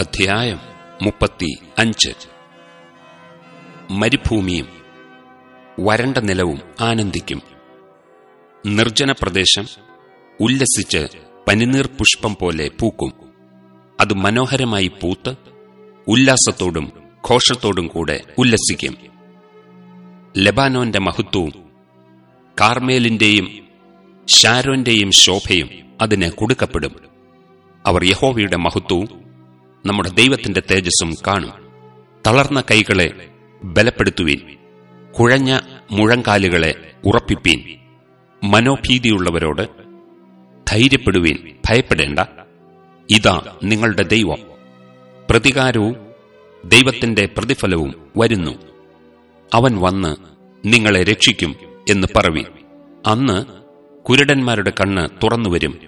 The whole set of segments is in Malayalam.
അധ്യായം മുപ്പത്തി അഞ്ച്. മരുഭൂമിയും വരണ്ട നിലവും ആനന്ദിക്കും. നിർജന പ്രദേശം ഉല്ലസിച്ച് പനിനീർ പുഷ്പം പോലെ പൂക്കും. അത് മനോഹരമായി പൂത്ത് ഉല്ലാസത്തോടും ഘോഷത്തോടും കൂടെ ഉല്ലസിക്കും. ലബാനോന്റെ മഹത്വവും കാർമേലിന്റെയും ഷാരോന്റെയും ശോഭയും അതിന് കൊടുക്കപ്പെടും. അവർ യഹോവയുടെ മഹത്വവും നമ്മുടെ ദൈവത്തിന്റെ തേജസ്സും കാണും. തളർന്ന കൈകളെ ബലപ്പെടുത്തുവീൻ. കുഴഞ്ഞ മുഴങ്കാലുകളെ ഉറപ്പിപ്പീൻ. മനോഭീതിയുള്ളവരോട് ധൈര്യപ്പെടുവീൻ. ഭയപ്പെടേണ്ട. ഇതാ നിങ്ങളുടെ ദൈവം. പ്രതികാരവും ദൈവത്തിന്റെ പ്രതിഫലവും വരുന്നു. അവൻ വന്ന് നിങ്ങളെ രക്ഷിക്കും എന്ന് പറവി അന്ന് കുരുടന്മാരുടെ കണ്ണ് തുറന്നുവരും.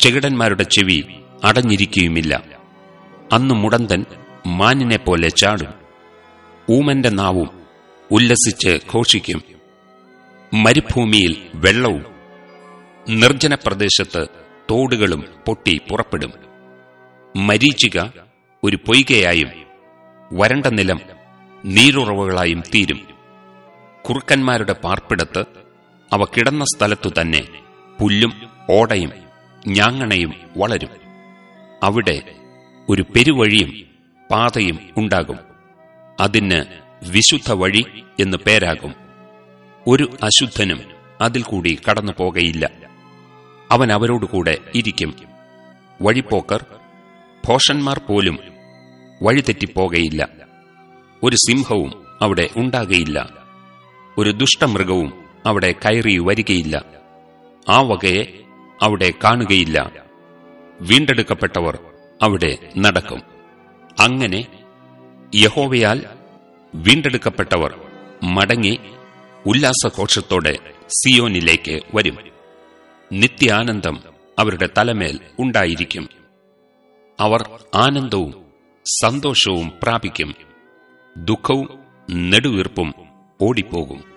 ചെകിടന്മാരുടെ ചെവി അടഞ്ഞിരിക്കുകയുമില്ല. അന്ന് മുടന്തൻ മാനിനെ പോലെ ചാടും. ഊമന്റെ നാവും ഉല്ലസിച്ച് ഘോഷിക്കും. മരുഭൂമിയിൽ വെള്ളവും നിർജന പ്രദേശത്ത് തോടുകളും പൊട്ടി പുറപ്പെടും. മരീചിക ഒരു പൊയ്കയായും വരണ്ട നിലം നീരുറവുകളായും തീരും. കുറുക്കന്മാരുടെ പാർപ്പിടത്ത് അവ കിടന്ന സ്ഥലത്തു തന്നെ പുല്ലും ഓടയും ഞാങ്ങണയും വളരും. അവിടെ ഒരു പെരുവഴിയും പാതയും ഉണ്ടാകും. അതിന് വിശുദ്ധ വഴി എന്ന് പേരാകും. ഒരു അശുദ്ധനും അതിൽ കൂടി കടന്നു പോകയില്ല. അവൻ അവരോടുകൂടെ ഇരിക്കും. വഴിപ്പോക്കർ ഭോഷന്മാർ പോലും വഴിതെറ്റിപ്പോകയില്ല. ഒരു സിംഹവും അവിടെ ഉണ്ടാകയില്ല. ഒരു ദുഷ്ടമൃഗവും അവിടെ കയറി വരികയില്ല. ആ വകയെ അവിടെ കാണുകയില്ല. വീണ്ടെടുക്കപ്പെട്ടവർ അവിടെ നടക്കും. അങ്ങനെ യഹോവയാൽ വീണ്ടെടുക്കപ്പെട്ടവർ മടങ്ങി ഉല്ലാസഘോഷത്തോടെ സിയോനിലേക്ക് വരും. നിത്യാനന്ദം അവരുടെ തലമേൽ ഉണ്ടായിരിക്കും. അവർ ആനന്ദവും സന്തോഷവും പ്രാപിക്കും. ദുഃഖവും നെടുവീർപ്പും ഓടിപ്പോകും.